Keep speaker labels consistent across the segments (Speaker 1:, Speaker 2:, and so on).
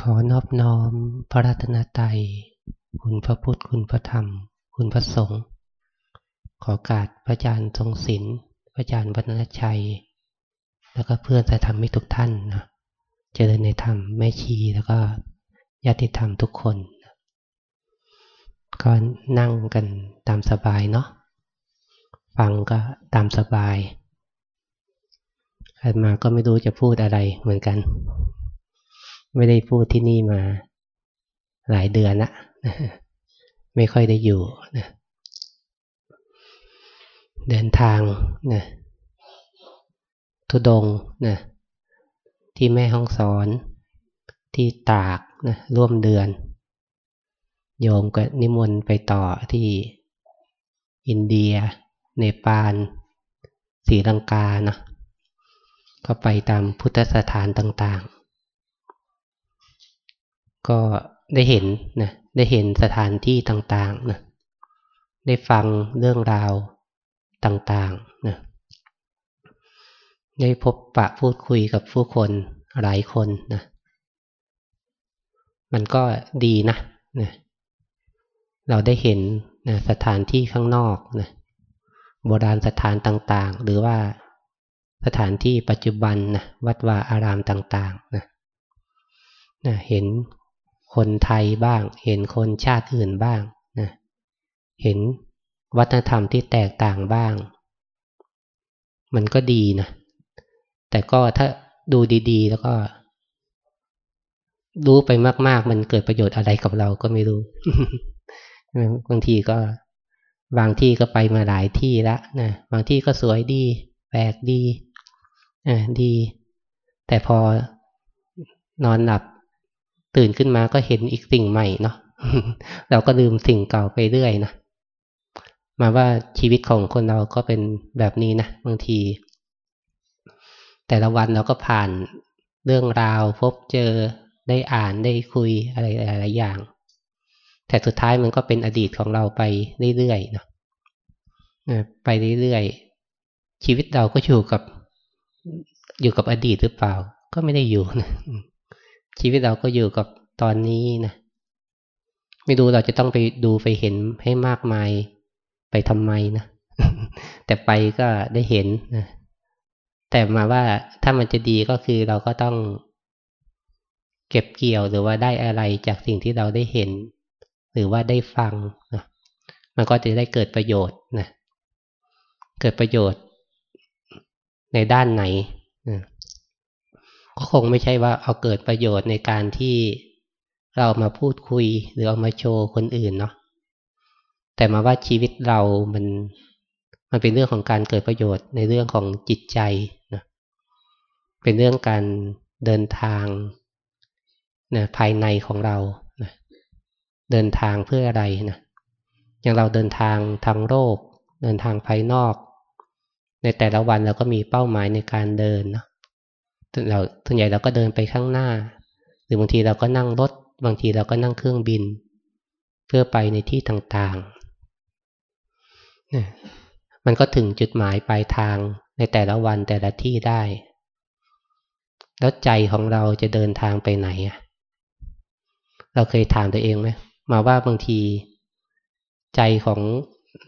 Speaker 1: ขอนอบน้อมพระรัตนตรัย คุณพระพุทธ คุณพระธรรม คุณพระสงฆ์ ขอการพระอาจารย์ทรงศิลป์พระอาจารย์วัฒนชัย แล้วก็เพื่อนสายธรรมมิทุกท่านนะ เจริญในธรรมแม่ชีแล้วก็ญาติธรรมทุกคนก็นั่งกันตามสบายเนาะ ฟังก็ตามสบายอามาก็ไม่รู้จะพูดอะไรเหมือนกัน ไม่ได้พูดที่นี่มา หลายเดือนละไม่ค่อยได้อยู่นะเดินทางนะทุดงนะที่แม่ห้องสอนที่ตากนะร่วมเดือน โยมก็นิมนต์ไปต่อที่อินเดีย เนปาลศรีลังกานะก็ไปตามพุทธสถานต่างๆ ก็ได้เห็นนะได้เห็นสถานที่ต่างๆนะได้ฟังเรื่องราวต่างๆนะได้พบปะพูดคุยกับผู้คนหลายคนนะมันก็ดีนะนะเราได้เห็นนะสถานที่ข้างนอกนะโบราณสถานต่างๆ หรือว่าสถานที่ปัจจุบันนะวัดวาอารามต่างๆนะนะเห็น คนไทยบ้าง เห็นคนชาติอื่นบ้างนะเห็นวัฒนธรรมที่แตกต่างบ้าง มันก็ดีนะแต่ก็ถ้าดูดีๆ แล้วก็ รู้ไปมาก ๆ มันเกิดประโยชน์อะไรกับเราก็ไม่รู้บางทีก็บางที่ก็ไปมาหลายที่ล้วนะบางที่ก็สวยดีแปลกดีอ่าดี แต่พอนอนหลับ ตื่นขึ้นมาก็เห็นอีกสิ่งใหม่เนาะเราก็ลืมสิ่งเก่าไปเรื่อยนะมาว่าชีวิตของคนเราก็เป็นแบบนี้นะบางที แต่ละวันเราก็ผ่านเรื่องราวพบเจอได้อ่านได้คุยอะไรหลายอย่าง แต่สุดท้ายมันก็เป็นอดีตของเราไปเรื่อยๆเนาะไปเรื่อยๆชีวิตเราก็อยู่กับอยู่กับอดีตหรือเปล่า ก็ไม่ได้อยู่นะ ชีวิตเราก็อยู่กับตอนนี้นะไม่ดูเราจะต้องไปดูไปเห็นให้มากมายไปทำไมนะแต่ไปก็ได้เห็นนะแต่มาว่าถ้ามันจะดีก็คือเราก็ต้องเก็บเกี่ยวหรือว่าได้อะไรจากสิ่งที่เราได้เห็น หรือว่าได้ฟังนะมันก็จะได้เกิดประโยชน์นะเกิดประโยชน์ในด้านไหนนะ ก็คงไม่ใช่ว่าเอาเกิดประโยชน์ในการที่เรามาพูดคุยหรือเอามาโชว์คนอื่นเนาะแต่มาว่าชีวิตเรามันมันเป็นเรื่องของการเกิดประโยชน์ในเรื่องของจิตใจนะเป็นเรื่องการเดินทางนะภายในของเรานะเดินทางเพื่ออะไรนะอย่างเราเดินทางทางโลกเดินทางภายนอก ในแต่ละวันเราก็มีเป้าหมายในการเดินเนาะ เราส่วนใหญ่เราก็เดินไปข้างหน้า หรือบางทีเราก็นั่งรถ บางทีเราก็นั่งเครื่องบิน เพื่อไปในที่ต่างๆ มันก็ถึงจุดหมายปลายทางในแต่ละวันแต่ละที่ได้ แล้วใจของเราจะเดินทางไปไหนอะเราเคยถามตัวเองไหมมาว่าบางที ใจของ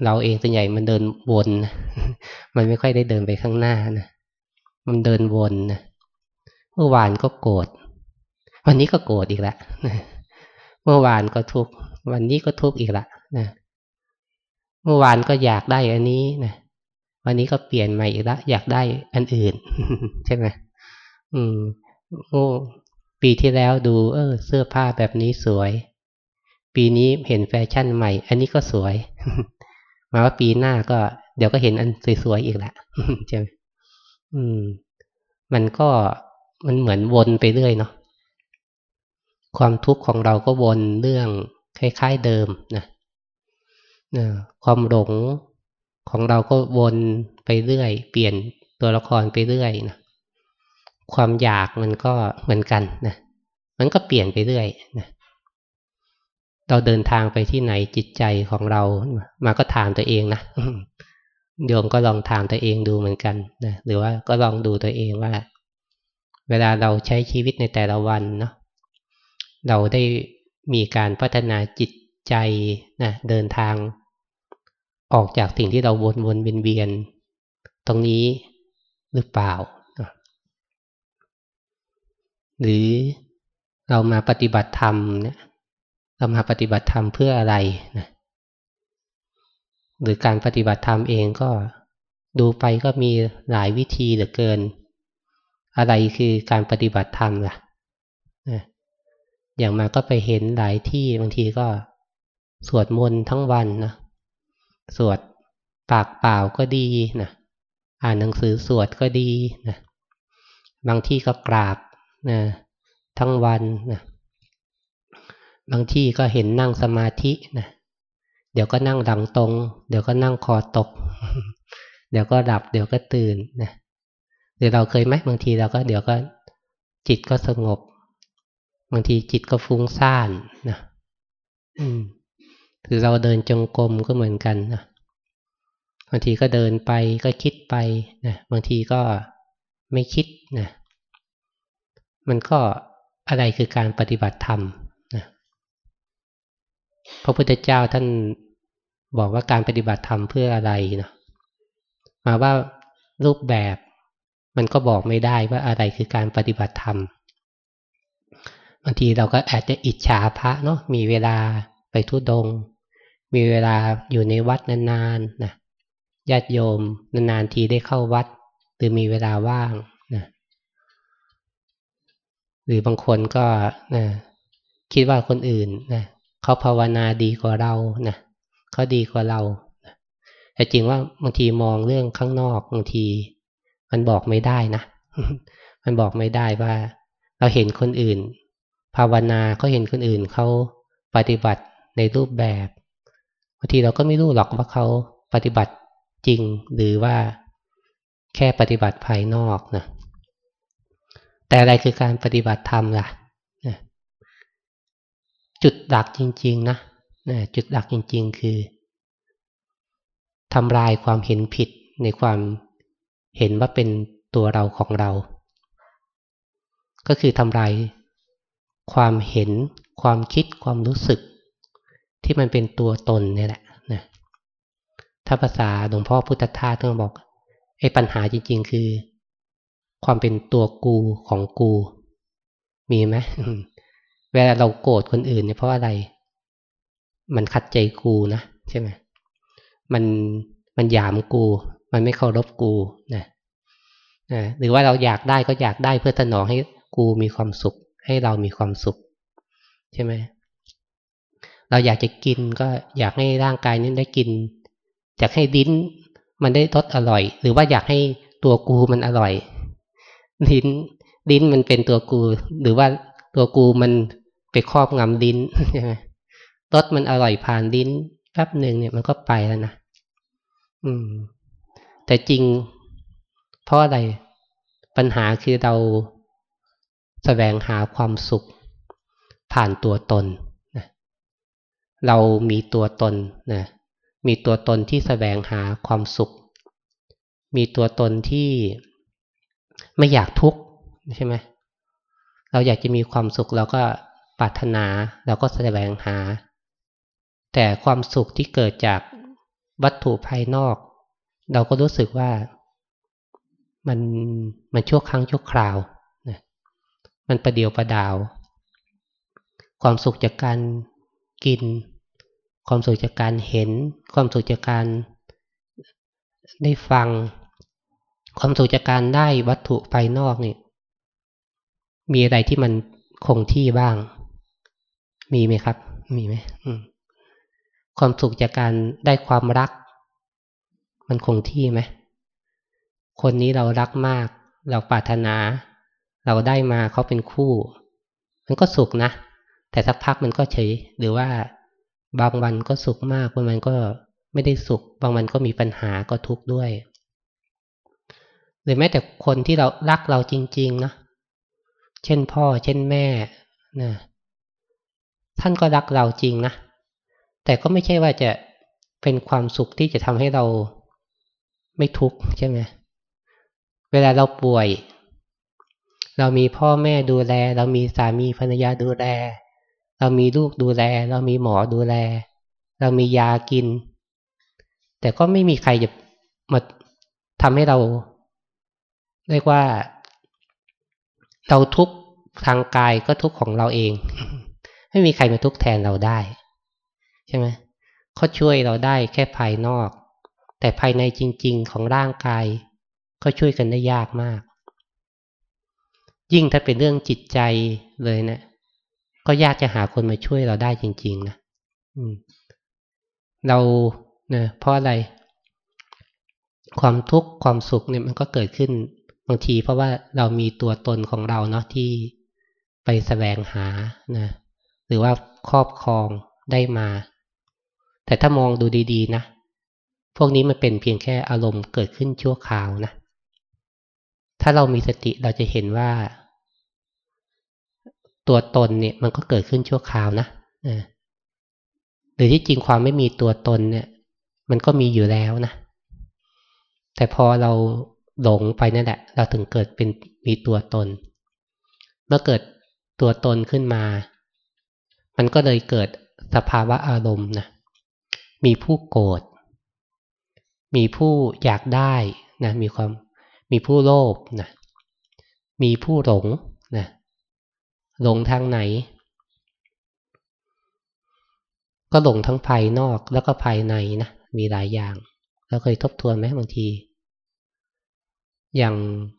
Speaker 1: เราเองส่วนใหญ่มันเดินวน มันไม่ค่อยได้เดินไปข้างหน้านะ มันเดินวนนะ เมื่อวานก็โกรธวันนี้ก็โกรธอีกละเมื่อวานก็ทุกข์วันนี้ก็ทุกข์อีกละนะเมื่อวานก็อยากได้อันนี้นะวันนี้ก็เปลี่ยนใหม่อีกละอยากได้อันอื่น ใช่ไหมอืมโอ้ปีที่แล้วดู เออ เสื้อผ้าแบบนี้สวย ปีนี้เห็นแฟชั่นใหม่ อันนี้ก็สวยมาว่าปีหน้าก็ เดี๋ยวก็เห็นอันสวยๆอีกละใช่ไหมอืม มันก็ มันเหมือนวนไปเรื่อยเนาะความทุกข์ของเราก็วนเรื่องคล้ายๆเดิมนะนะความหลงของเราก็วนไปเรื่อย เปลี่ยนตัวละครไปเรื่อยนะความอยากมันก็เหมือนกันนะมันก็เปลี่ยนไปเรื่อยนะเราเดินทางไปที่ไหนจิตใจของเรา มาก็ถามตัวเองนะโยมก็ลองถามตัวเองดูเหมือนกันนะหรือว่าก็ลองดูตัวเองว่า เวลาเราใช้ชีวิตในแต่ละวันเนาะเราได้มีการพัฒนาจิตใจนะเดินทาง ออกจากสิ่งที่เราวนวนเวียนเวียนตรงนี้หรือเปล่า หรือเรามาปฏิบัติธรรมเนี่ยเรามาปฏิบัติธรรมเพื่ออะไรนะหรือการปฏิบัติธรรมเองก็ดูไปก็มีหลายวิธีเหลือเกิน อะไรคือการปฏิบัติธรรมล่ะอย่างมาก็ไปเห็นหลายที่บางทีก็สวดมนต์ทั้งวันนะสวดปากเปล่าก็ดีนะอ่านหนังสือสวดก็ดีนะบางที่ก็กราบนะทั้งวันนะบางที่ก็เห็นนั่งสมาธินะเดี๋ยวก็นั่งดังตรง เดี๋ยวก็นั่งคอตก เดี๋ยวก็หลับ เดี๋ยวก็ตื่นนะ หรือเราเคยไหมบางทีเราก็เดี๋ยวก็จิตก็สงบบางทีจิตก็ฟุ้งซ่านนะอืมหรือเราเดินจงกรมก็เหมือนกันนะบางทีก็เดินไปก็คิดไปนะบางทีก็ไม่คิดนะมันก็อะไรคือการปฏิบัติธรรมนะพระพุทธเจ้าท่านบอกว่าการปฏิบัติธรรมเพื่ออะไรนะมาว่ารูปแบบ มันก็บอกไม่ได้ว่าอะไรคือการปฏิบัติธรรมบางทีเราก็อาจจะอิจฉาพระเนาะมีเวลาไปทุดง มีเวลาอยู่ในวัดนานๆนะญาติโยมนานๆทีได้เข้าวัด หรือมีเวลาว่างนะหรือบางคนก็นะคิดว่าคนอื่นนะเขาภาวนาดีกว่าเรานะเขาดีกว่าเราแต่จริงว่าบางทีมองเรื่องข้างนอกบางที มันบอกไม่ได้นะ มันบอกไม่ได้ว่า เราเห็นคนอื่น ภาวนาเขาเห็นคนอื่นเขาปฏิบัติในรูปแบบบางทีเราก็ไม่รู้หรอกว่าเขาปฏิบัติจริงหรือว่าแค่ปฏิบัติภายนอกนะแต่อะไรคือการปฏิบัติธรรมล่ะจุดหลักจริง ๆ นะจุดหลักจริง ๆ คือทำลายความเห็นผิดในความ เห็นว่าเป็นตัวเราของเรา ก็คือทำลายความเห็น ความคิดความรู้สึก ที่มันเป็นตัวตนนี่แหละนะถ้าภาษาหลวงพ่อพุทธทาสต้องบอกไอ้ปัญหาจริง ๆ คือ ความเป็นตัวกูของกู มีไหมเวลาเราโกรธคนอื่นเนี่ยเพราะอะไร มันขัดใจกูนะใช่ไหมมันมันหยามกู มันไม่เคารพกูนะนะหรือว่าเราอยากได้ก็อยากได้เพื่อถนอมให้กูมีความสุข ให้เรามีความสุข ใช่ไหมเราอยากจะกินก็อยากให้ร่างกายนี้ได้กิน อยากให้ดิ้นมันได้ทดอร่อย หรือว่าอยากให้ตัวกูมันอร่อยดิ้นดิ้นมันเป็นตัวกู หรือว่าตัวกูมันไปครอบงำดิ้นใช่ไหมรสมันอร่อยผ่านดิ้นแป๊บหนึ่งเนี่ยมันก็ไปแล้วนะอืม แต่จริง เพราะอะไรปัญหาคือเราแสวงหาความสุข ผ่านตัวตนนะเรามีตัวตนนะมีตัวตนที่แสวงหาความสุข มีตัวตนที่ไม่อยากทุกข์ใช่ไหมเราอยากจะมีความสุขเราก็ปรารถนาเราก็แสวงหา แต่ความสุขที่เกิดจากวัตถุภายนอก เราก็รู้สึกว่ามันมันชั่วครั้งชั่วคราวนะมันประเดียวประดาว ความสุขจากการกิน ความสุขจากการเห็น ความสุขจากการได้ฟัง ความสุขจากการได้วัตถุภายนอกนี่มีอะไรที่มันคงที่บ้าง มีไหมครับ มีไหมความสุขจากการได้ความรัก มันคงที่ไหมคนนี้เรารักมาก เราปรารถนา เราได้มาเขาเป็นคู่ มันก็สุขนะ แต่สักพักมันก็เฉย หรือว่าบางวันก็สุขมากบางวันก็ไม่ได้สุข บางวันก็มีปัญหาก็ทุกข์ด้วย หรือแม้แต่คนที่เรารักเราจริงๆนะเช่นพ่อ เช่นแม่นะท่านก็รักเราจริงนะ แต่ก็ไม่ใช่ว่าจะเป็นความสุขที่จะทำให้เรา ไม่ทุกข์ใช่ไหมเวลาเราป่วย เรามีพ่อแม่ดูแล เรามีสามีภรรยาดูแล เรามีลูกดูแล เรามีหมอดูแล เรามียากิน แต่ก็ไม่มีใครจะมาทำให้เราเรียกว่า เราทุกทางกายก็ทุกของเราเอง ไม่มีใครมาทุกแทนเราได้ ใช่ไหมเขาช่วยเราได้แค่ภายนอก แต่ภายในจริง ๆ ของร่างกาย ก็ช่วยกันได้ยากมาก ยิ่งถ้าเป็นเรื่องจิตใจเลยนะ ก็ยากจะหาคนมาช่วยเราได้จริง ๆ นะเราเนะเพราะอะไร ความทุกข์ความสุขเนี่ยมันก็เกิดขึ้นบางทีเพราะว่าเรามีตัวตนของเราเนาะที่ไปแสวงหานะหรือว่าครอบครองได้มา แต่ถ้ามองดูดี ๆ นะ พวกนี้มันเป็นเพียงแค่อารมณ์เกิดขึ้นชั่วคราวนะ ถ้าเรามีสติเราจะเห็นว่า ตัวตนเนี่ยมันก็เกิดขึ้นชั่วคราวนะหรือที่จริงความไม่มีตัวตนเนี่ย มันก็มีอยู่แล้วนะ แต่พอเราหลงไปนั่นแหละ เราถึงเกิดเป็นมีตัวตน เมื่อเกิดตัวตนขึ้นมา มันก็เลยเกิดสภาวะอารมณ์นะ มีผู้โกรธ มีผู้อยากได้นะมีความมีผู้โลภนะมีผู้หลงนะหลงทางไหน ก็หลงทั้งภายนอกแล้วก็ภายในนะมีหลายอย่าง เราเคยทบทวนไหมบางที อย่าง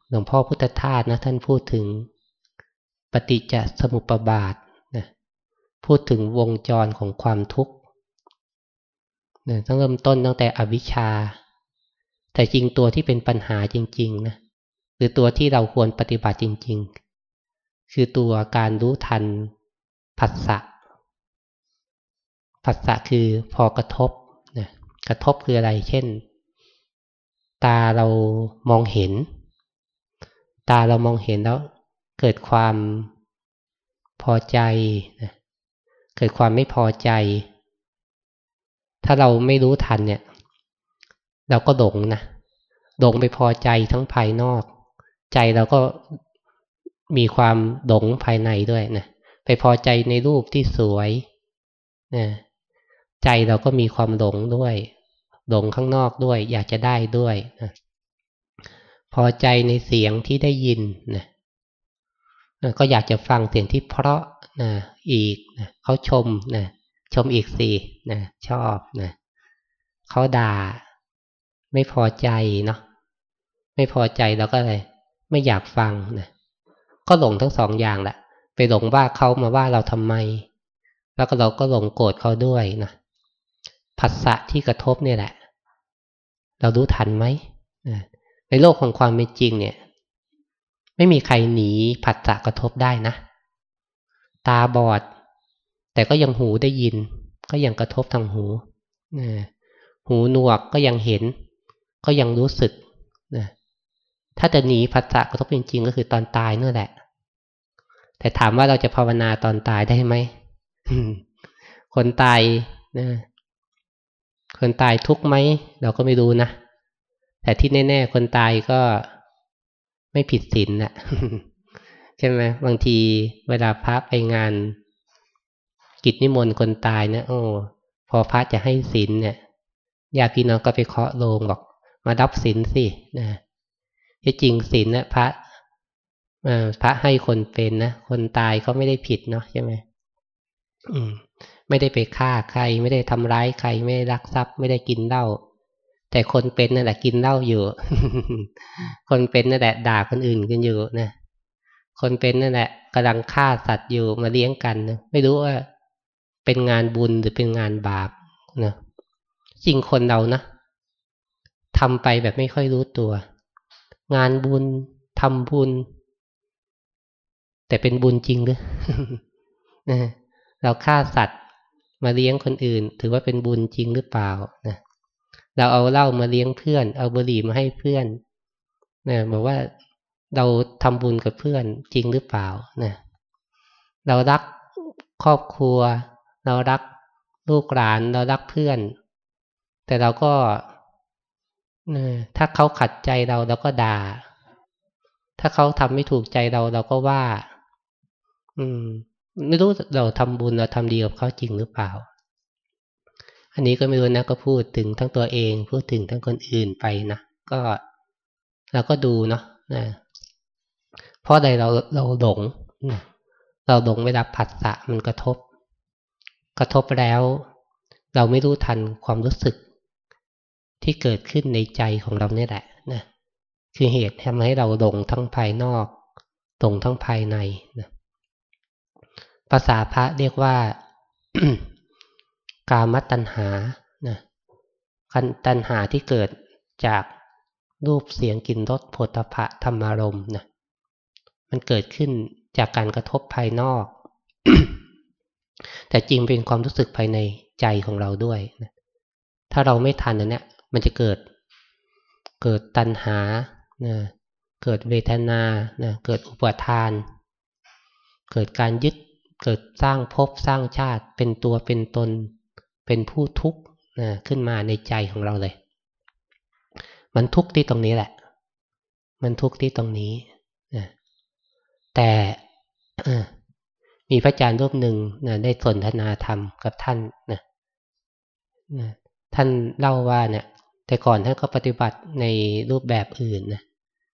Speaker 1: หลวงพ่อพุทธทาสนะท่านพูดถึงปฏิจจสมุปบาทนะพูดถึงวงจรของความทุกข์ นะต้องเริ่มต้นตั้งแต่อวิชชา แต่จริงตัวที่เป็นปัญหาจริง ๆ นะหรือตัวที่เราควรปฏิบัติจริง ๆ คือตัวการรู้ทันผัสสะผัสสะคือพอกระทบนะกระทบคืออะไร เช่น ตาเรามองเห็น ตาเรามองเห็นแล้ว เกิดความพอใจนะเกิดความไม่พอใจ ถ้าเราไม่รู้ทันเนี่ย เราก็หลงนะหลงไปพอใจทั้งภายนอก ใจเราก็มีความหลงภายในด้วยนะไปพอใจในรูปที่สวยนะใจเราก็มีความหลงด้วย หลงข้างนอกด้วย อยากจะได้ด้วยนะพอใจในเสียงที่ได้ยินนะก็อยากจะฟังเสียงที่เพราะนะอีกนะเขาชมนะ ชมอีกสินะชอบนะเขาด่า ไม่พอใจเนาะไม่พอใจเราก็เลยไม่อยากฟังนะก็หลงทั้งสองอย่างแหละไปหลงว่าเขามาว่าเราทำไม แล้วก็เราก็หลงโกรธเขาด้วยนะผัสสะที่กระทบเนี่ยแหละ เรารู้ทันไหมในโลกของความเป็นจริงเนี่ย ไม่มีใครหนีผัสสะกระทบได้นะ ตาบอด แต่ก็ยังหูได้ยิน ก็ยังกระทบทางหูหูหนวกก็ยังเห็น ก็ยังรู้สึกนะถ้าจะหนีผัสสะกระทบจริงๆ ก็คือตอนตายนั่นแหละ แต่ถามว่าเราจะภาวนาตอนตายได้ไหม คนตายนะคนตายทุกไหม เราก็ไม่รู้นะ แต่ที่แน่ ๆ คนตายก็ไม่ผิดศีลนะใช่ไหมบางทีเวลาพระไปงาน กิจนิมนต์คนตายนะโอ้พอพระจะให้ศีลเนี่ยญาติพี่น้องก็ไปเคาะโลงบอก มารับศีลสินะที่จริงศีลนะพระพระให้คนเป็นนะคนตายเขาไม่ได้ผิดเนาะใช่ไหมอืม ไม่ได้ไปฆ่าใคร ไม่ได้ทำร้ายใคร ไม่ได้รักทรัพย์ ไม่ได้กินเหล้าแต่คนเป็นนั่นแหละกินเหล้าอยู่ คนเป็นนั่นแหละด่าคนอื่นกันอยู่นะคนเป็นนั่นแหละกำลังฆ่าสัตว์อยู่มาเลี้ยงกันนะไม่รู้ว่า เป็นงานบุญหรือเป็นงานบาปนะจริงคนเรานะทำไปแบบไม่ค่อยรู้ตัว งานบุญทำบุญ แต่เป็นบุญจริงหรือเราฆ่าสัตว์มาเลี้ยงคนอื่น ถือว่าเป็นบุญจริงหรือเปล่านะเราเอาเหล้ามาเลี้ยงเพื่อน เอาบุหรี่มาให้เพื่อนนะบอกว่าเราทำบุญกับเพื่อนจริงหรือเปล่านะเรารักครอบครัว เรารักลูกหลานเรารักเพื่อน แต่เราก็ถ้าเขาขัดใจเราเราก็ด่า ถ้าเขาทำไม่ถูกใจเราเราก็ว่า อืม ไม่รู้เราทำบุญเราทำดีกับเขาจริงหรือเปล่า อันนี้ก็ไม่รู้นะก็พูดถึงทั้งตัวเอง พูดถึงทั้งคนอื่นไปนะก็เราก็ดูเนาะนะเพราะใดเราเราหลงเราหลงเวลาผัสสะมันกระทบ กระทบแล้ว เราไม่รู้ทันความรู้สึก ที่เกิดขึ้นในใจของเราเนี่ยแหละนะคือเหตุทำให้เราหลงทั้งภายนอกหลงทั้งภายในนะภาษาพระเรียกว่ากามตัณหานะตัณหาที่เกิดจากรูปเสียงกลิ่นรสโผฏฐะธรรมารมณ์นะมันเกิดขึ้นจากการกระทบภายนอก แต่จริงเป็นความรู้สึกภายในใจของเราด้วยนะถ้าเราไม่ทันอันเนี้ยมันจะเกิด เกิดตัณหานะเกิดเวทนานะเกิดอุปทาน เกิดการยึด เกิดสร้างภพสร้างชาติ เป็นตัวเป็นตน เป็นผู้ทุกข์นะขึ้นมาในใจของเราเลย มันทุกข์ที่ตรงนี้แหละ มันทุกข์ที่ตรงนี้นะแต่ มีพระอาจารย์รูปหนึ่งนะได้สนทนาธรรมกับท่านนะนะท่านเล่าว่าเนี่ย แต่ก่อนท่านก็ปฏิบัติในรูปแบบอื่นนะ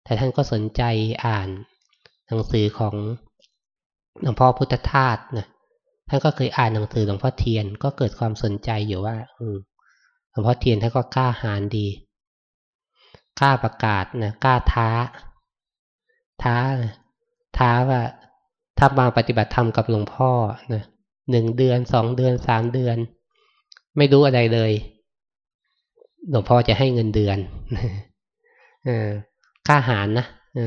Speaker 1: แต่ท่านก็สนใจอ่านหนังสือของหลวงพ่อพุทธทาสนะท่านก็เคยอ่านหนังสือหลวงพ่อเทียนก็เกิดความสนใจอยู่ว่าหลวงพ่อเทียนท่านก็กล้าหาญดีกล้าประกาศนะกล้าท้า ท้าท้าว่า ถ้ามาปฏิบัติธรรมกับหลวงพ่อนะหนึ่งเดือนสองเดือนสามเดือน ไม่รู้อะไรเลย หลวงพ่อจะให้เงินเดือนเออาหาญนะอ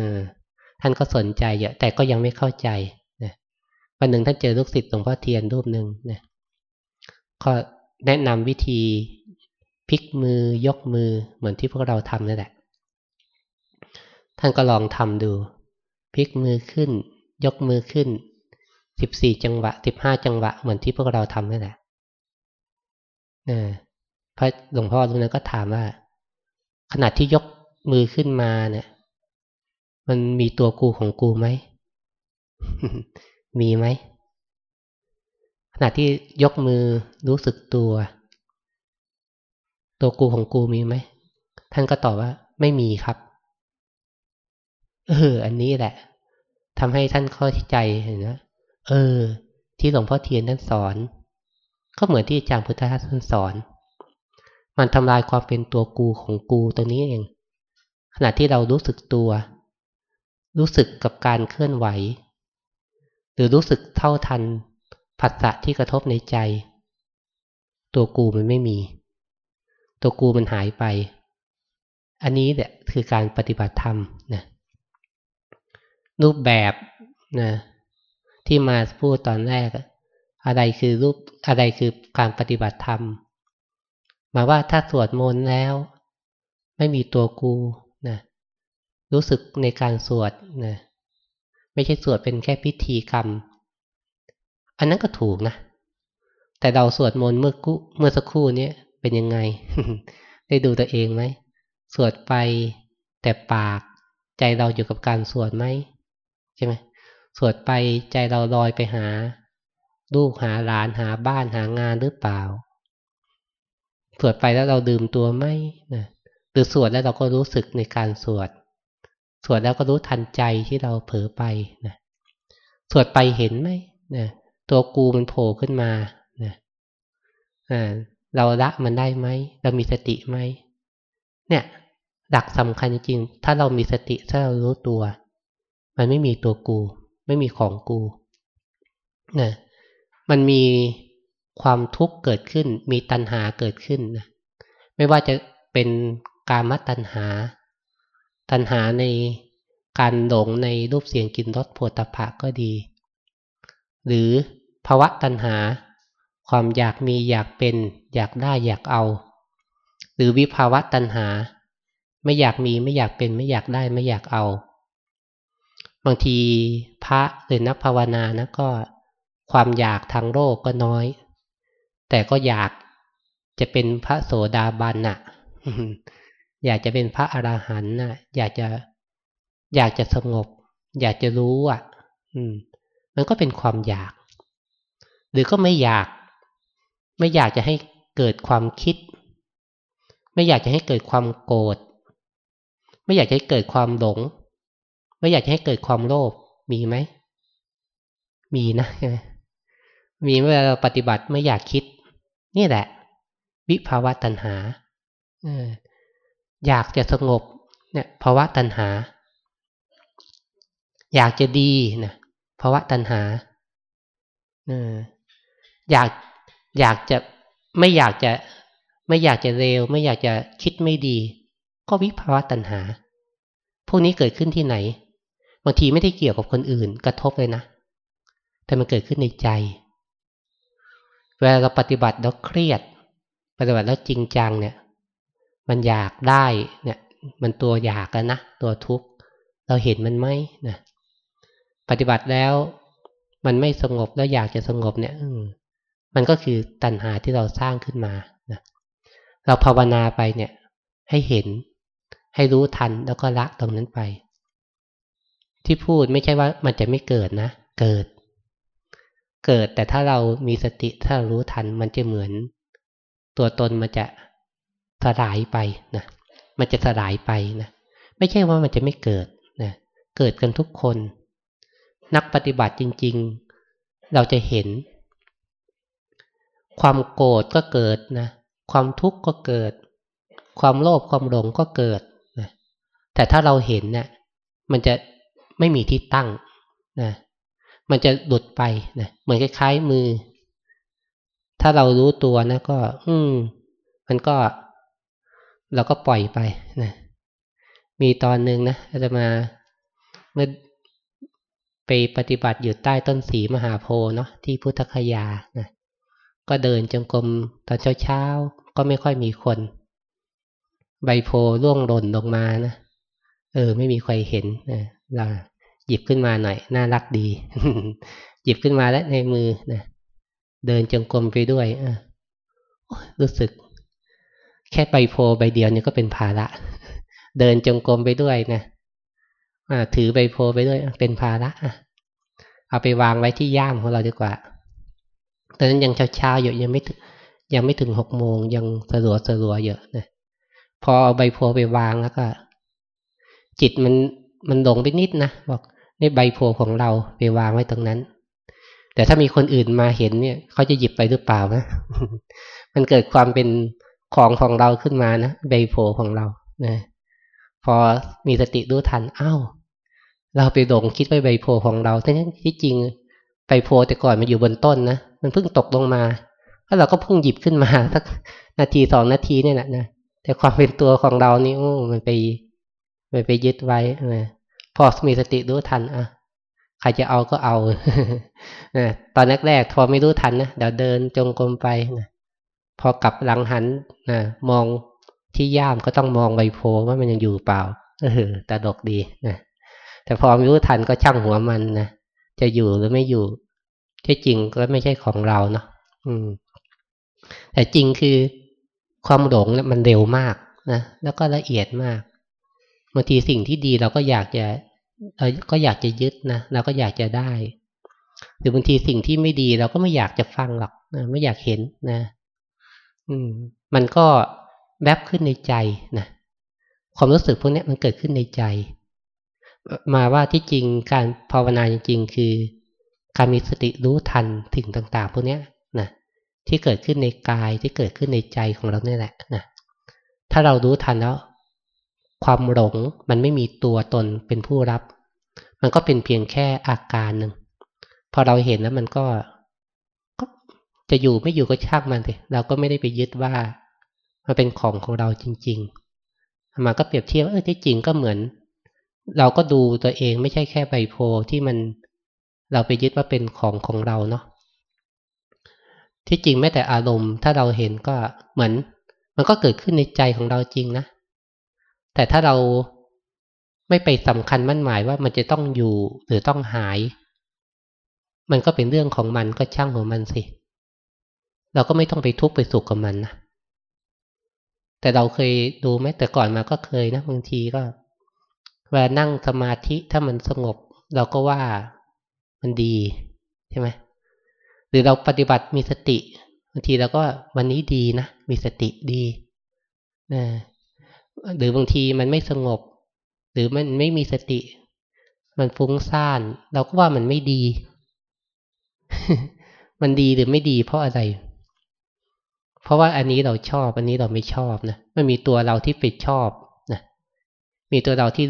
Speaker 1: ท่านก็สนใจเยอะแต่ก็ยังไม่เข้าใจนะวันหนึ่งท่านเจอลูกศิษย์หลวงพ่อเทียนรูปหนึ่งนะก็แนะนำวิธีพลิกมือยกมือเหมือนที่พวกเราทำนั่นแหละ ท่านก็ลองทำดูพลิกมือขึ้น ยกมือขึ้นสิบสี่จังหวะสิบห้าจังหวะ เหมือนที่พวกเราทำนั่นแหละพระหลวงพ่อตรงนั้นก็ถามว่า ขณะที่ยกมือขึ้นมาเนี่ย มันมีตัวกูของกูไหม มีไหม ขณะที่ยกมือรู้สึกตัว ตัวกูของกูมีไหม ท่านก็ตอบว่า ไม่มีครับ เออ อันนี้แหละ ทำให้ท่านเข้าใจเห็นนะเออ ที่หลวงพ่อเทียนท่านสอน ก็เหมือนที่อาจารย์พุทธทาสท่านสอน มันทำลายความเป็นตัวกูของกูตัวนี้เอง ขณะที่เรารู้สึกตัว รู้สึกกับการเคลื่อนไหว หรือรู้สึกเท่าทันผัสสะที่กระทบในใจ ตัวกูมันไม่มี ตัวกูมันหายไป อันนี้แหละคือการปฏิบัติธรรมนะ รูปแบบนะที่มาพูดตอนแรก อะไรคือรูปอะไรคือการปฏิบัติธรรม มาว่าถ้าสวดมนต์แล้ว ไม่มีตัวกูนะรู้สึกในการสวดนะไม่ใช่สวดเป็นแค่พิธีกรรม อันนั้นก็ถูกนะ แต่เราสวดมนต์เมื่อกูเมื่อสักครู่นี้เป็นยังไง ได้ดูตัวเองไหมสวดไปแต่ปากใจเราอยู่กับการสวดไหม ใช่ไหมสวดไปใจเราลอยไปหา ลูกหาหลานหาบ้านหางานหรือเปล่า สวดไปแล้วเราดื่มตัวไหมนะหรือสวดแล้วเราก็รู้สึกในการสวด สวดแล้วก็รู้ทันใจที่เราเผลอไปนะสวดไปเห็นไหมนะตัวกูมันโผล่ขึ้นมานะเราละมันได้ไหม เรามีสติไหม เนี่ย หลักสำคัญจริงๆถ้าเรามีสติ ถ้าเรารู้ตัว มันไม่มีตัวกู ไม่มีของกูนะมันมีความทุกข์เกิดขึ้น มีตัณหาเกิดขึ้นนะไม่ว่าจะเป็นกามตัณหา ตัณหาในการหลงในรูปเสียงกลิ่นรสโผฏฐะก็ดี หรือภาวะตัณหา ความอยากมีอยากเป็น อยากได้อยากเอา หรือวิภาวะตัณหา ไม่อยากมีไม่อยากเป็นไม่อยากได้ไม่อยากเอา บางทีพระหรือนักภาวนานะก็ความอยากทางโลกก็น้อย แต่ก็อยากจะเป็นพระโสดาบันน่ะ อยากจะเป็นพระอราหันต์น่ะ อยากจะอยากจะสงบ อยากจะรู้อะ อืม มันก็เป็นความอยาก หรือก็ไม่อยาก ไม่อยากจะให้เกิดความคิด ไม่อยากจะให้เกิดความโกรธไม่อยากจะให้เกิดความหลง ไม่อยากให้เกิดความโลภมีไหม มีนะใช่ไหมมีเมื่อเราปฏิบัติไม่อยากคิด นี่แหละ วิภาวะตัณหาอยากจะสงบ เนี่ยภาวะตัณหา อยากจะดีนะภาวะตัณหาอยากอยากจะไม่อยากจะไม่อยากจะเร็ว ไม่อยากจะคิดไม่ดี ก็วิภาวะตัณหา พวกนี้เกิดขึ้นที่ไหน บางทีไม่ได้เกี่ยวกับคนอื่น กระทบเลยนะ แต่มันเกิดขึ้นในใจ เวลาเราปฏิบัติแล้วเครียด ปฏิบัติแล้วจริงจังเนี่ย มันอยากได้เนี่ย มันตัวอยากกันนะ ตัวทุกข์ เราเห็นมันไหมนะ ปฏิบัติแล้วมันไม่สงบแล้วอยากจะสงบเนี่ยมันก็คือตัณหาที่เราสร้างขึ้นมานะเราภาวนาไปเนี่ย ให้เห็น ให้รู้ทันแล้วก็ละตรงนั้นไป ที่พูดไม่ใช่ว่ามันจะไม่เกิดนะ เกิด เกิดแต่ถ้าเรามีสติถ้ารู้ทันมันจะเหมือน ตัวตนมันจะสลายไปนะมันจะสลายไปนะไม่ใช่ว่ามันจะไม่เกิดนะเกิดกันทุกคน นักปฏิบัติจริง ๆ เราจะเห็น ความโกรธก็เกิดนะความทุกข์ก็เกิด ความโลภความหลงก็เกิดนะแต่ถ้าเราเห็นเนะี่ยมันจะ ไม่มีที่ตั้งนะมันจะหลุดไปนะเหมือนคล้ายๆมือ ถ้าเรารู้ตัวนะก็ อืม มันก็ เราก็ปล่อยไปนะมีตอนหนึ่งนะจะมาเมื่อไปปฏิบัติอยู่ใต้ต้นสีมหาโพเนาะที่พุทธคยานะก็เดินจงกรมตอนเช้าๆ ก็ไม่ค่อยมีคน ใบโพร่วงหล่นลงมานะเออ ไม่มีใครเห็นนะ เราหยิบขึ้นมาหน่อย น่ารักดี หยิบขึ้นมาแล้วในมือนะเดินจงกรมไปด้วยอรู้สึก แค่ใบโพใบเดียวเนี่ยก็เป็นภาระ เดินจงกรมไปด้วยนะถือใบโพไปด้วยเป็นภาระเอาไปวางไว้ที่ย่ามของเราดีกว่าตอนนั้นยังเช้าๆอยู่ยังไม่ยังไม่ถึงหกโมงยังสลัวสลัวเยอะนะพอเอาใบโพไปวางแล้วก็ จิตมัน มันหลงไปนิดนะบอกนี่ใบโพของเราไปวางไว้ตรงนั้น แต่ถ้ามีคนอื่นมาเห็นเนี่ยเขาจะหยิบไปหรือเปล่านะมันเกิดความเป็นของของเราขึ้นมานะใบโพของเรานะพอมีสติรู้ทันอ้าวเราไปหลงคิดไปใบโพของเราทั้งที่จริงใบโพแต่ก่อนมันอยู่บนต้นนะมันเพิ่งตกลงมาแล้วเราก็เพิ่งหยิบขึ้นมาสักนาทีสองนาทีเนี่ยแหละนะแต่ความเป็นตัวของเรานี่โอ้มันไป มันไปยึดไว้นะพอมีสติรู้ทันอะใครจะเอาก็เอานะตอนแรกๆพอไม่รู้ทันนะเดี๋ยวเดินจงกรมไปนะพอกลับหลังหันนะมองที่ย่ามก็ต้องมองใบโพว่ามันยังอยู่เปล่าเออตาดกดีนะแต่พอรู้ทันก็ช่างหัวมันนะจะอยู่หรือไม่อยู่ที่จริงก็ไม่ใช่ของเราเนาะอืม แต่จริงคือความหลงเนี่ยมันเร็วมากนะแล้วก็ละเอียดมาก บางทีสิ่งที่ดีเราก็อยากจะเราก็อยากจะยึดนะเราก็อยากจะได้ หรือบางทีสิ่งที่ไม่ดีเราก็ไม่อยากจะฟังหรอกนะไม่อยากเห็นนะ อืม มันก็แวบขึ้นในใจนะความรู้สึกพวกนี้มันเกิดขึ้นในใจ มาว่าที่จริงการภาวนาจริงๆ คือ การมีสติรู้ทันถึงต่าง ๆ พวกนี้นะที่เกิดขึ้นในกายที่เกิดขึ้นในใจของเราเนี่ยแหละนะถ้าเรารู้ทันแล้ว ความหลงมันไม่มีตัวตนเป็นผู้รับ มันก็เป็นเพียงแค่อาการหนึ่งพอเราเห็นแล้วมันก็ก็จะอยู่ไม่อยู่ก็ช่างมันสิเราก็ไม่ได้ไปยึดว่า มันเป็นของของเราจริงๆมาก็เปรียบเทียบเออที่จริงก็เหมือน เราก็ดูตัวเองไม่ใช่แค่ใบโพที่มันเราไปยึดว่าเป็นของของเราเนาะที่จริงแม้แต่อารมณ์ ถ้าเราเห็นก็เหมือน มันก็เกิดขึ้นในใจของเราจริงนะ แต่ถ้าเราไม่ไปสำคัญมั่นหมายว่ามันจะต้องอยู่หรือต้องหาย มันก็เป็นเรื่องของมันก็ช่างของมันสิ เราก็ไม่ต้องไปทุกข์ไปสุขกับมันนะแต่เราเคยดูไหมแต่ก่อนมาก็เคยนะบางทีก็เวลานั่งสมาธิถ้ามันสงบ เราก็ว่ามันดีใช่ไหมหรือเราปฏิบัติมีสติบางทีเราก็วันนี้ดีนะมีสติดีนะ หรือบางทีมันไม่สงบ หรือมันไม่มีสติ มันฟุ้งซ่าน เราก็ว่ามันไม่ดี มันดีหรือไม่ดีเพราะอะไร เพราะว่าอันนี้เราชอบ อันนี้เราไม่ชอบนะมันมีตัวเราที่ไปชอบนะมีตัวเราที่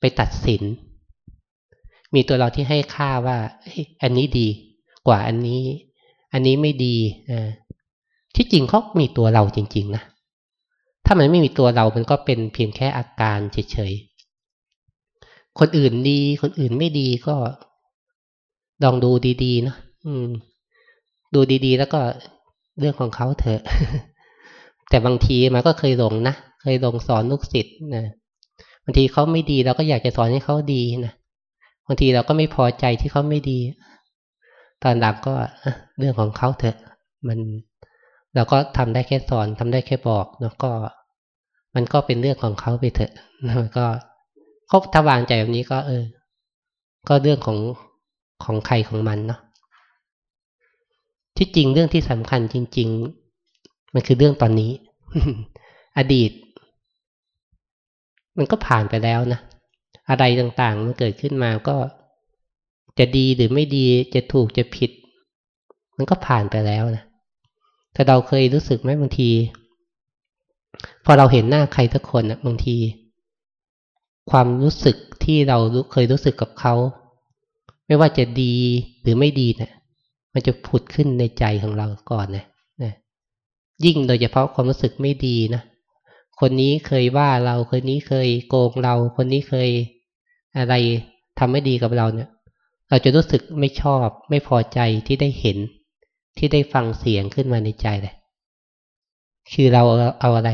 Speaker 1: ไปตัดสิน มีตัวเราที่ให้ค่าว่าอันนี้ดีกว่าอันนี้ อันนี้ไม่ดีอ่าที่จริงเขามีตัวเราจริง ๆ นะ ถ้ามันไม่มีตัวเรา มันก็เป็นเพียงแค่อาการเฉยๆ คนอื่นดี คนอื่นไม่ดีก็ลองดูดีๆนะอืม ดูดีๆ แล้วก็เรื่องของเขาเถอะ แต่บางทีมันก็เคยหลงนะ เคยหลงสอนลูกศิษย์นะ บางทีเขาไม่ดีเราก็อยากจะสอนให้เขาดีนะ บางทีเราก็ไม่พอใจที่เขาไม่ดี ตอนหลังก็เรื่องของเขาเถอะ มัน เราก็ทำได้แค่สอนทำได้แค่บอกแล้วก็ มันก็เป็นเรื่องของเขาไปเถอะมันก็ครบถ้าวางใจแบบนี้ก็ เออ ก็เรื่องของของใครของมันเนาะที่จริงเรื่องที่สำคัญจริง ๆ มันคือเรื่องตอนนี้ อดีต มันก็ผ่านไปแล้วนะอะไรต่างๆ มันเกิดขึ้นมาก็จะดีหรือไม่ดีจะถูกจะผิด มันก็ผ่านไปแล้วนะ แต่เราเคยรู้สึกไหมบางที พอเราเห็นหน้าใครสักคนนะบางที ความรู้สึกที่เราเคยรู้สึกกับเขา ไม่ว่าจะดีหรือไม่ดีเนะี่ยมันจะผุดขึ้นในใจของเราก่อนนะนะยิ่งโดยเฉพาะความรู้สึกไม่ดีนะคนนี้เคยว่าเราคนนี้เคยโกงเรา คนนี้เคยอะไรทำไม่ดีกับเราเนี่ย เราจะรู้สึกไม่ชอบ ไม่พอใจที่ได้เห็น ที่ได้ฟังเสียงขึ้นมาในใจเลยคือเราเอาอะไร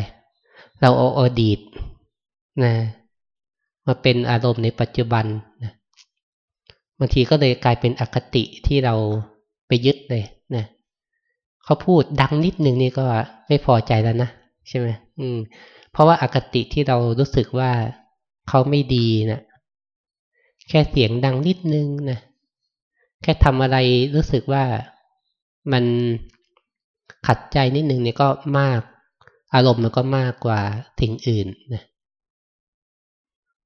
Speaker 1: เราเอาอดีตนะมาเป็นอารมณ์ในปัจจุบันนะบางทีก็เลยกลายเป็นอคติที่เราไปยึดเลยนะเขาพูดดังนิดนึงนี่ก็ไม่พอใจแล้วนะใช่ไหมอืม เพราะว่าอาคติที่เรารู้สึกว่าเขาไม่ดีนะแค่เสียงดังนิดนึงนะแค่ทำอะไรรู้สึกว่า มันขัดใจนิดนึงเนี่ยก็มาก อารมณ์มันก็มากกว่าสิ่งอื่นนะ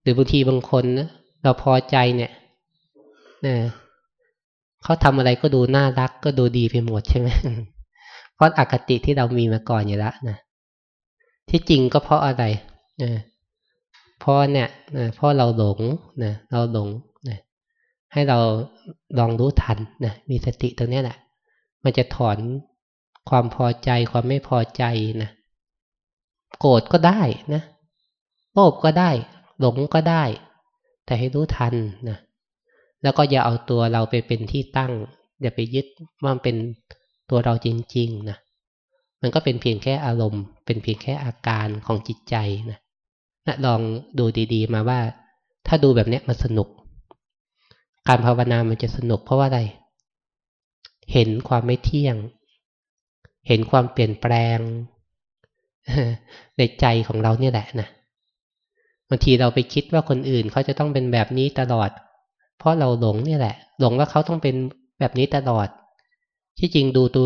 Speaker 1: หรือบางทีบางคนนะเราพอใจเนี่ยนะเขาทำอะไรก็ดูน่ารักก็ดูดีไปหมดใช่ไหมเพราะอคติที่เรามีมาก่อนอยู่แล้วนะที่จริงก็เพราะอะไรนะเพราะเนี่ยนะเพราะเราหลงนะเราหลงนะให้เราลองรู้ทันนะมีสติตรงนี้แหละ มันจะถอนความพอใจความไม่พอใจนะ โกรธก็ได้นะ โลภก็ได้ หลงก็ได้ แต่ให้รู้ทันนะ แล้วก็อย่าเอาตัวเราไปเป็นที่ตั้ง อย่าไปยึดว่ามันเป็นตัวเราจริงๆนะ มันก็เป็นเพียงแค่อารมณ์ เป็นเพียงแค่อาการของจิตใจนะนะลองดูดีๆ มาว่า ถ้าดูแบบนี้มันสนุก การภาวนามันจะสนุกเพราะว่าอะไร เห็นความไม่เที่ยง เห็นความเปลี่ยนแปลง ในใจของเราเนี่ยแหละนะบางทีเราไปคิดว่าคนอื่นเขาจะต้องเป็นแบบนี้ตลอด เพราะเราหลงเนี่ยแหละ หลงว่าเขาต้องเป็นแบบนี้ตลอด ที่จริงดูดู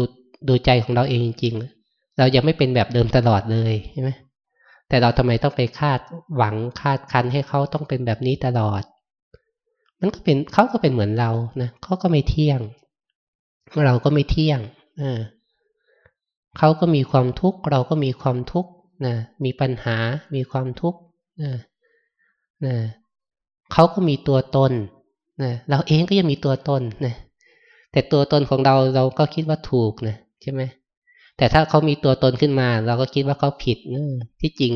Speaker 1: ดูใจของเราเองจริงๆ เรายังไม่เป็นแบบเดิมตลอดเลยใช่ไหมแต่เราทำไมต้องไปคาดหวังคาดคันให้เขาต้องเป็นแบบนี้ตลอด มันก็เป็นเขาก็เป็นเหมือนเรานะเขาก็ไม่เที่ยง เราก็ไม่เที่ยงเขาก็มีความทุกข์เราก็มีความทุกข์นะมีปัญหา มีความทุกข์นะนะเขาก็มีตัวตนนะเราเองก็ยังมีตัวตนนะแต่ตัวตนของเราเราก็คิดว่าถูกนะใช่ไหมแต่ถ้าเขามีตัวตนขึ้นมา เราก็คิดว่าเขาผิดนะที่จริง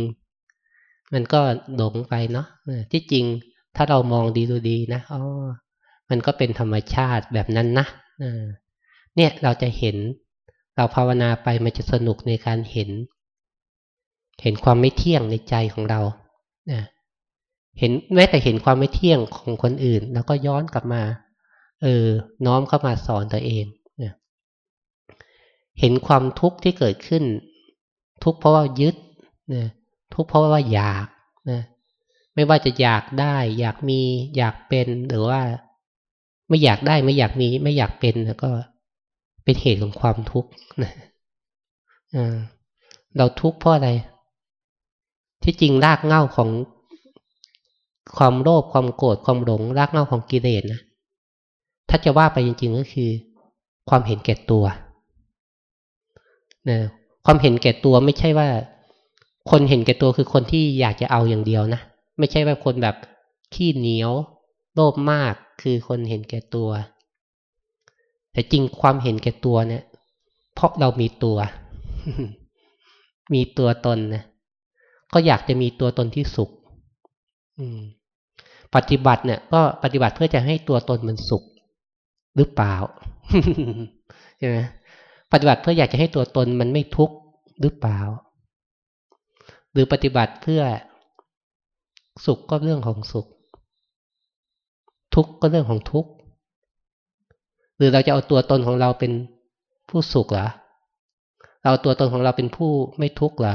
Speaker 1: มันก็หลงไปเนาะที่จริงถ้าเรามองดีดูดีนะอ๋อมันก็เป็นธรรมชาติแบบนั้นนะ เนี่ยเราจะเห็น เราภาวนาไปมันจะสนุกในการเห็น เห็นความไม่เที่ยงในใจของเราเห็นแม้แต่เห็นความไม่เที่ยงของคนอื่น แล้วก็ย้อนกลับมา เออ น้อมเข้ามาสอนตัวเองเห็นความทุกข์ที่เกิดขึ้น ทุกข์เพราะว่ายึดนะทุกข์เพราะว่าอยากนะไม่ว่าจะอยากได้ อยากมี อยากเป็นหรือว่า ไม่อยากได้ไม่อยากมี ไม่อยากเป็นแล้วก็ เป็นเหตุของความทุกข์นะเราทุกข์เพราะอะไร ที่จริงรากเหง้าของความโลภความโกรธความหลงรากเหง้าของกิเลสนะถ้าจะว่าไปจริง ๆ ก็คือ ความเห็นแก่ตัวนะความเห็นแก่ตัวไม่ใช่ว่า คนเห็นแก่ตัวคือคนที่อยากจะเอาอย่างเดียวนะไม่ใช่ว่าคนแบบขี้เหนียว โลภมากคือคนเห็นแก่ตัว แต่จริงความเห็นแก่ตัวเนี่ย เพราะเรามีตัว มีตัวตนนะก็อยากจะมีตัวตนที่สุขปฏิบัติเนี่ย ก็ปฏิบัติเพื่อจะให้ตัวตนมันสุข หรือเปล่าใช่ไหมปฏิบัติเพื่ออยากจะให้ตัวตนมันไม่ทุกข์หรือเปล่า หรือปฏิบัติเพื่อสุขก็เรื่องของสุข ทุกข์ก็เรื่องของทุกข์ หรือเราจะเอาตัวตนของเราเป็นผู้สุขหรอเราตัวตนของเราเป็นผู้ไม่ทุกข์หรอ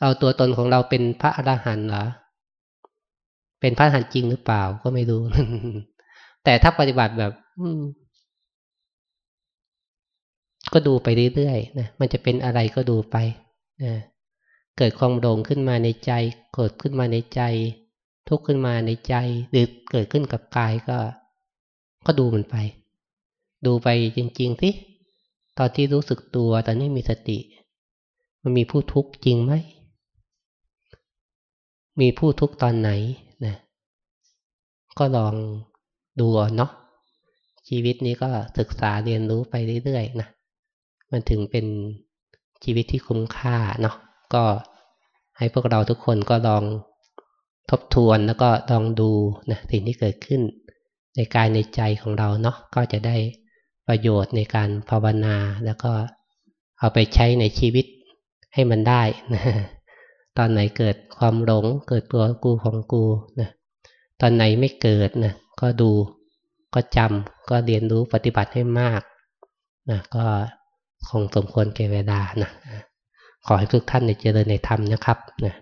Speaker 1: เราตัวตนของเราเป็นพระอรหันต์หรอเป็นพระอรหันต์จริงหรือเปล่าก็ไม่รู้ แต่ถ้าปฏิบัติแบบ อืก็ดูไปเรื่อยๆนะมันจะเป็นอะไรก็ดูไปนะเกิดความโด่งขึ้นมาในใจ เกิดขึ้นมาในใจ ทุกข์ขึ้นมาในใจ หรือเกิดขึ้นกับกายก็ ก็ดูมันไป ดูไปจริงๆสิตอนที่รู้สึกตัวตอนนี้มีสติ มันมีผู้ทุกข์จริงไหม มีผู้ทุกข์ตอนไหนนะก็ลองดูเนาะชีวิตนี้ก็ศึกษาเรียนรู้ไปเรื่อยๆนะมันถึงเป็นชีวิตที่คุ้มค่าเนาะก็ให้พวกเราทุกคนก็ลองทบทวนแล้วก็ลองดูนะสิ่งที่เกิดขึ้น ในกายในใจของเราเนาะก็จะได้ประโยชน์ในการภาวนา แล้วก็เอาไปใช้ในชีวิตให้มันได้นะตอนไหนเกิดความหลง เกิดตัวกูของกูนะตอนไหนไม่เกิดนะก็ดูก็จำก็เรียนรู้ปฏิบัติให้มากนะก็คงสมควรแก่เวลานะขอให้ทุกท่านในเจริญในธรรมนะครับนะ